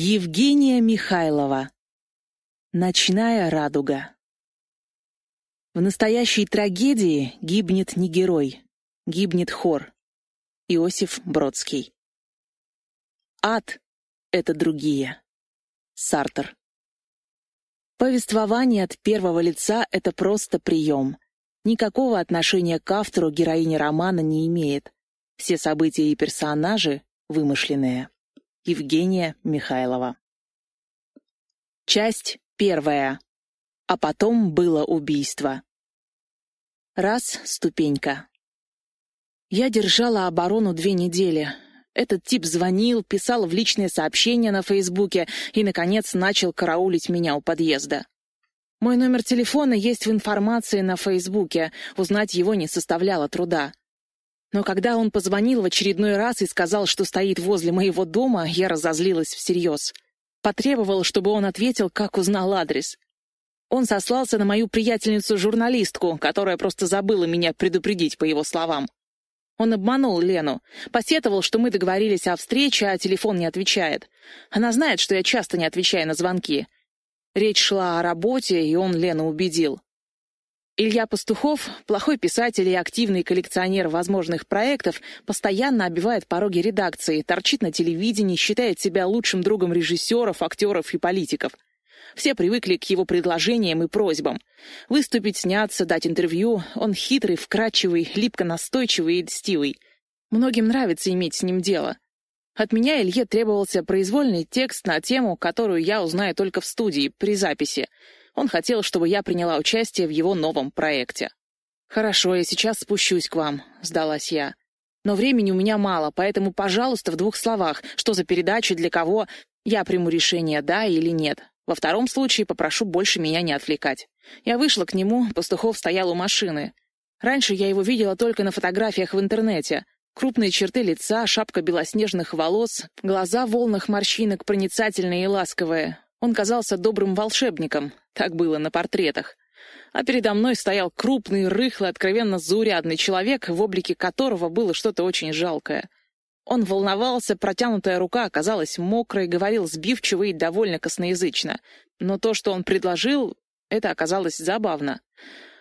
Евгения Михайлова. Ночная радуга. В настоящей трагедии гибнет не герой, гибнет хор. Иосиф Бродский. Ад — это другие. Сартер. Повествование от первого лица — это просто прием. Никакого отношения к автору героиня романа не имеет. Все события и персонажи вымышленные. Евгения Михайлова. Часть первая. А потом было убийство. Раз — ступенька. Я держала оборону две недели. Этот тип звонил, писал в личные сообщения на Фейсбуке и, наконец, начал караулить меня у подъезда. Мой номер телефона есть в информации на Фейсбуке, узнать его не составляло труда. Но когда он позвонил в очередной раз и сказал, что стоит возле моего дома, я разозлилась всерьез. Потребовал, чтобы он ответил, как узнал адрес. Он сослался на мою приятельницу-журналистку, которая просто забыла меня предупредить, по его словам. Он обманул Лену, посетовал, что мы договорились о встрече, а телефон не отвечает. Она знает, что я часто не отвечаю на звонки. Речь шла о работе, и он Лену убедил. Илья Пастухов, плохой писатель и активный коллекционер возможных проектов, постоянно обивает пороги редакции, торчит на телевидении, считает себя лучшим другом режиссеров, актеров и политиков. Все привыкли к его предложениям и просьбам. Выступить, сняться, дать интервью. Он хитрый, вкрадчивый, липко настойчивый и льстивый. Многим нравится иметь с ним дело. От меня Илье требовался произвольный текст на тему, которую я узнаю только в студии, при записи — он хотел, чтобы я приняла участие в его новом проекте. «Хорошо, я сейчас спущусь к вам», — сдалась я. «Но времени у меня мало, поэтому, пожалуйста, в двух словах, что за передача, для кого, я приму решение, да или нет. Во втором случае попрошу больше меня не отвлекать». Я вышла к нему, Пастухов стоял у машины. Раньше я его видела только на фотографиях в интернете. Крупные черты лица, шапка белоснежных волос, глаза волнах морщинок, проницательные и ласковые. Он казался добрым волшебником, так было на портретах. А передо мной стоял крупный, рыхлый, откровенно заурядный человек, в облике которого было что-то очень жалкое. Он волновался, протянутая рука оказалась мокрой, говорил сбивчиво и довольно косноязычно. Но то, что он предложил, это оказалось забавно.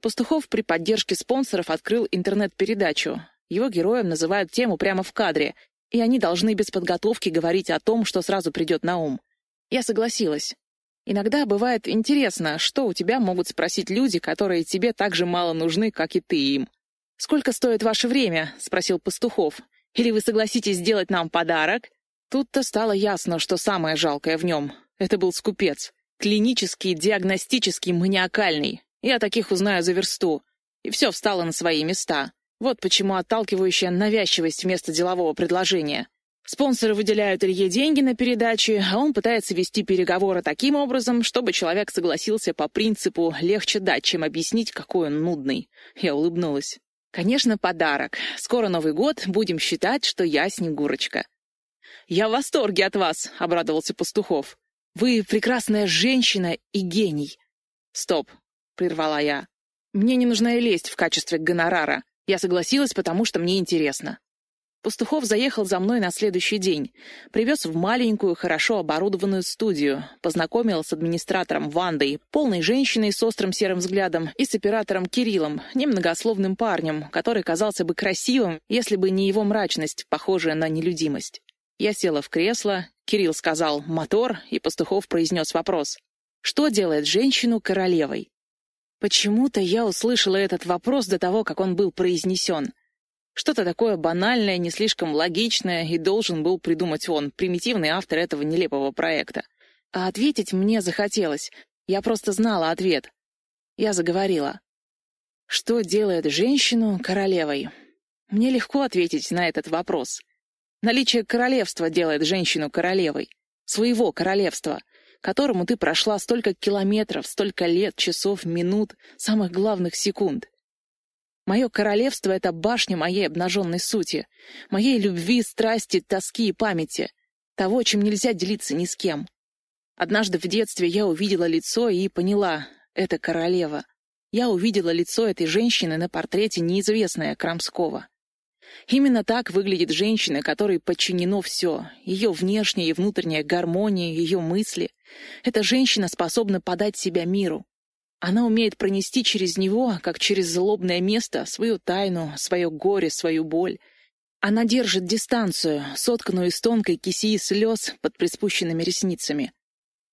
Пастухов при поддержке спонсоров открыл интернет-передачу. Его героем называют тему прямо в кадре, и они должны без подготовки говорить о том, что сразу придет на ум. Я согласилась. Иногда бывает интересно, что у тебя могут спросить люди, которые тебе так же мало нужны, как и ты им. «Сколько стоит ваше время?» — спросил Пастухов. «Или вы согласитесь сделать нам подарок?» Тут-то стало ясно, что самое жалкое в нем — это был скупец. Клинический, диагностический, маниакальный. Я таких узнаю за версту. И все встало на свои места. Вот почему отталкивающая навязчивость вместо делового предложения. Спонсоры выделяют Илье деньги на передачи, а он пытается вести переговоры таким образом, чтобы человек согласился по принципу «легче дать, чем объяснить, какой он нудный». Я улыбнулась. «Конечно, подарок. Скоро Новый год, будем считать, что я Снегурочка». «Я в восторге от вас», — обрадовался Пастухов. «Вы прекрасная женщина и гений». «Стоп», — прервала я. «Мне не нужна и лесть в качестве гонорара. Я согласилась, потому что мне интересно». Пастухов заехал за мной на следующий день. Привез в маленькую, хорошо оборудованную студию. Познакомил с администратором Вандой, полной женщиной с острым серым взглядом, и с оператором Кириллом, немногословным парнем, который казался бы красивым, если бы не его мрачность, похожая на нелюдимость. Я села в кресло, Кирилл сказал «мотор», и Пастухов произнес вопрос. «Что делает женщину королевой?» Почему-то я услышала этот вопрос до того, как он был произнесен. Что-то такое банальное, не слишком логичное, и должен был придумать он, примитивный автор этого нелепого проекта. А ответить мне захотелось. Я просто знала ответ. Я заговорила. Что делает женщину королевой? Мне легко ответить на этот вопрос. Наличие королевства делает женщину королевой. Своего королевства, которому ты прошла столько километров, столько лет, часов, минут, самых главных секунд. Мое королевство — это башня моей обнаженной сути, моей любви, страсти, тоски и памяти, того, чем нельзя делиться ни с кем. Однажды в детстве я увидела лицо и поняла — это королева. Я увидела лицо этой женщины на портрете неизвестная Крамского. Именно так выглядит женщина, которой подчинено все. Ее внешняя и внутренняя гармония, ее мысли. Эта женщина способна подать себя миру. Она умеет пронести через него, как через злобное место, свою тайну, свое горе, свою боль. Она держит дистанцию, сотканную из тонкой кисии слез под приспущенными ресницами.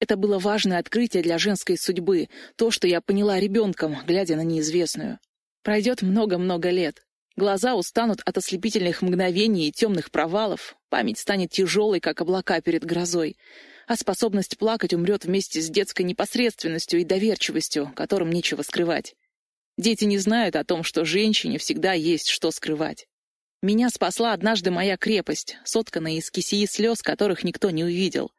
Это было важное открытие для женской судьбы, то, что я поняла ребенком, глядя на неизвестную. Пройдет много-много лет. Глаза устанут от ослепительных мгновений и темных провалов, память станет тяжелой, как облака перед грозой, а способность плакать умрет вместе с детской непосредственностью и доверчивостью, которым нечего скрывать. Дети не знают о том, что женщине всегда есть что скрывать. Меня спасла однажды моя крепость, сотканная из кисии слез, которых никто не увидел.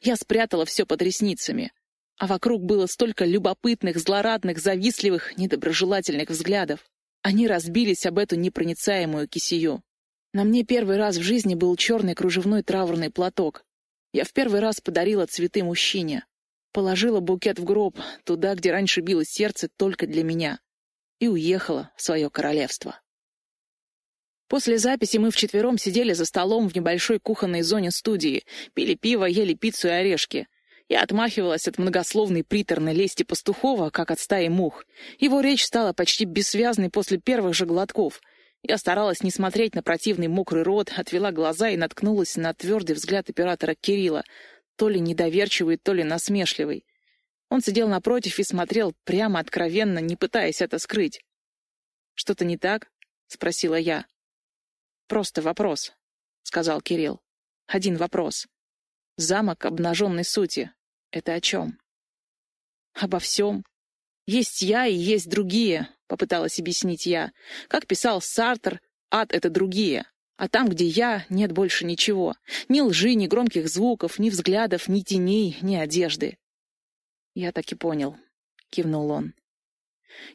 Я спрятала все под ресницами. А вокруг было столько любопытных, злорадных, завистливых, недоброжелательных взглядов. Они разбились об эту непроницаемую кисию. На мне первый раз в жизни был черный кружевной траурный платок. Я в первый раз подарила цветы мужчине. Положила букет в гроб, туда, где раньше билось сердце только для меня. И уехала в свое королевство. После записи мы вчетвером сидели за столом в небольшой кухонной зоне студии, пили пиво, ели пиццу и орешки. Я отмахивалась от многословной приторной лести Пастухова, как от стаи мух. Его речь стала почти бессвязной после первых же глотков. Я старалась не смотреть на противный мокрый рот, отвела глаза и наткнулась на твердый взгляд оператора Кирилла, то ли недоверчивый, то ли насмешливый. Он сидел напротив и смотрел прямо откровенно, не пытаясь это скрыть. «Что-то не так?» — спросила я. «Просто вопрос», — сказал Кирилл. «Один вопрос. Замок обнаженной сути. Это о чем?» «Обо всем. Есть я и есть другие», — попыталась объяснить я. Как писал Сартер, ад — это другие. А там, где я, нет больше ничего. Ни лжи, ни громких звуков, ни взглядов, ни теней, ни одежды. «Я так и понял», — кивнул он.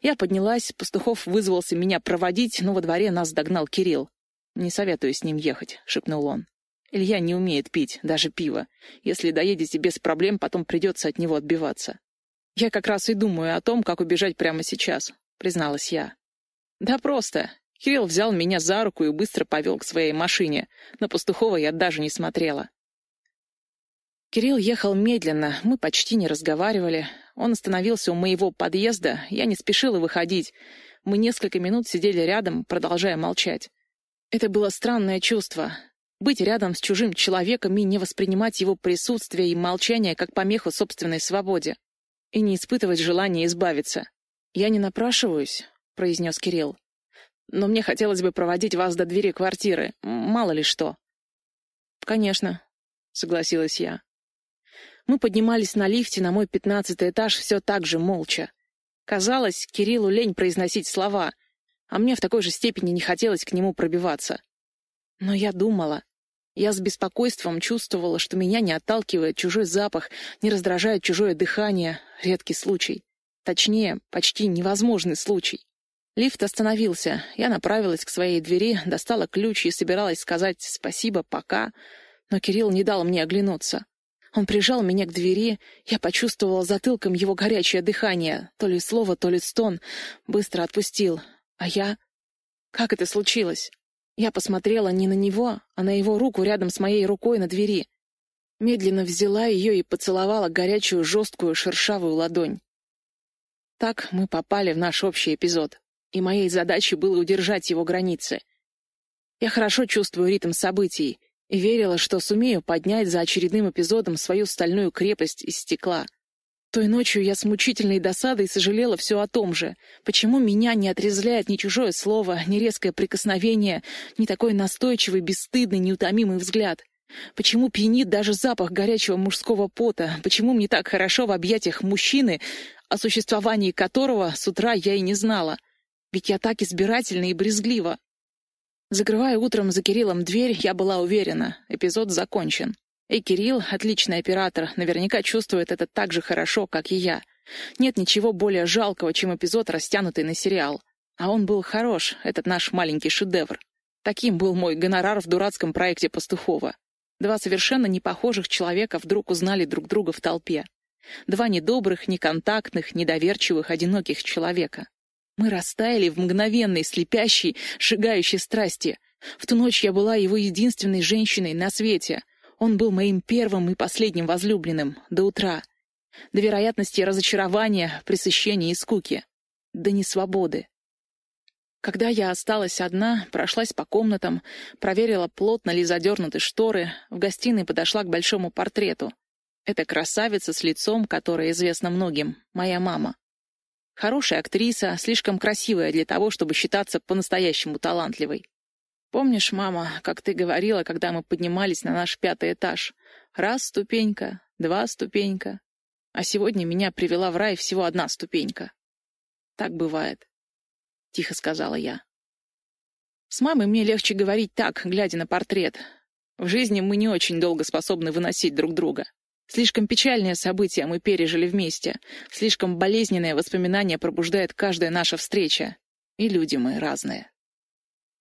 Я поднялась, Пастухов вызвался меня проводить, но во дворе нас догнал Кирилл. «Не советую с ним ехать», — шепнул он. «Илья не умеет пить, даже пиво. Если доедете без проблем, потом придется от него отбиваться». «Я как раз и думаю о том, как убежать прямо сейчас», — призналась я. «Да просто». Кирилл взял меня за руку и быстро повел к своей машине. На Пастухова я даже не смотрела. Кирилл ехал медленно, мы почти не разговаривали. Он остановился у моего подъезда, я не спешила выходить. Мы несколько минут сидели рядом, продолжая молчать. Это было странное чувство. Быть рядом с чужим человеком и не воспринимать его присутствие и молчание как помеху собственной свободе. И не испытывать желания избавиться. «Я не напрашиваюсь», — произнес Кирилл. «Но мне хотелось бы проводить вас до двери квартиры. Мало ли что». «Конечно», — согласилась я. Мы поднимались на лифте на мой пятнадцатый этаж все так же молча. Казалось, Кириллу лень произносить слова — а мне в такой же степени не хотелось к нему пробиваться. Но я думала. Я с беспокойством чувствовала, что меня не отталкивает чужой запах, не раздражает чужое дыхание. Редкий случай. Точнее, почти невозможный случай. Лифт остановился. Я направилась к своей двери, достала ключ и собиралась сказать «спасибо, пока», но Кирилл не дал мне оглянуться. Он прижал меня к двери, я почувствовала затылком его горячее дыхание, то ли слово, то ли стон, быстро отпустил. А я... Как это случилось? Я посмотрела не на него, а на его руку рядом с моей рукой на двери. Медленно взяла ее и поцеловала горячую, жесткую, шершавую ладонь. Так мы попали в наш общий эпизод, и моей задачей было удержать его границы. Я хорошо чувствую ритм событий и верила, что сумею поднять за очередным эпизодом свою стальную крепость из стекла — той ночью я с мучительной досадой сожалела все о том же. Почему меня не отрезляет ни чужое слово, ни резкое прикосновение, ни такой настойчивый, бесстыдный, неутомимый взгляд? Почему пьянит даже запах горячего мужского пота? Почему мне так хорошо в объятиях мужчины, о существовании которого с утра я и не знала? Ведь я так избирательна и брезглива. Закрывая утром за Кириллом дверь, я была уверена, эпизод закончен. И Кирилл, отличный оператор, наверняка чувствует это так же хорошо, как и я. Нет ничего более жалкого, чем эпизод, растянутый на сериал. А он был хорош, этот наш маленький шедевр. Таким был мой гонорар в дурацком проекте Пастухова. Два совершенно непохожих человека вдруг узнали друг друга в толпе. Два недобрых, неконтактных, недоверчивых, одиноких человека. Мы растаяли в мгновенной, слепящей, сжигающей страсти — В ту ночь я была его единственной женщиной на свете. Он был моим первым и последним возлюбленным до утра. До вероятности разочарования, пресыщения и скуки. До несвободы. Когда я осталась одна, прошлась по комнатам, проверила, плотно ли задернуты шторы, в гостиной подошла к большому портрету. Это красавица с лицом, которое известно многим, моя мама. Хорошая актриса, слишком красивая для того, чтобы считаться по-настоящему талантливой. Помнишь, мама, как ты говорила, когда мы поднимались на наш пятый этаж? Раз ступенька, два ступенька. А сегодня меня привела в рай всего одна ступенька. Так бывает. — тихо сказала я. «С мамой мне легче говорить так, глядя на портрет. В жизни мы не очень долго способны выносить друг друга. Слишком печальные события мы пережили вместе, слишком болезненные воспоминания пробуждает каждая наша встреча. И люди мы разные».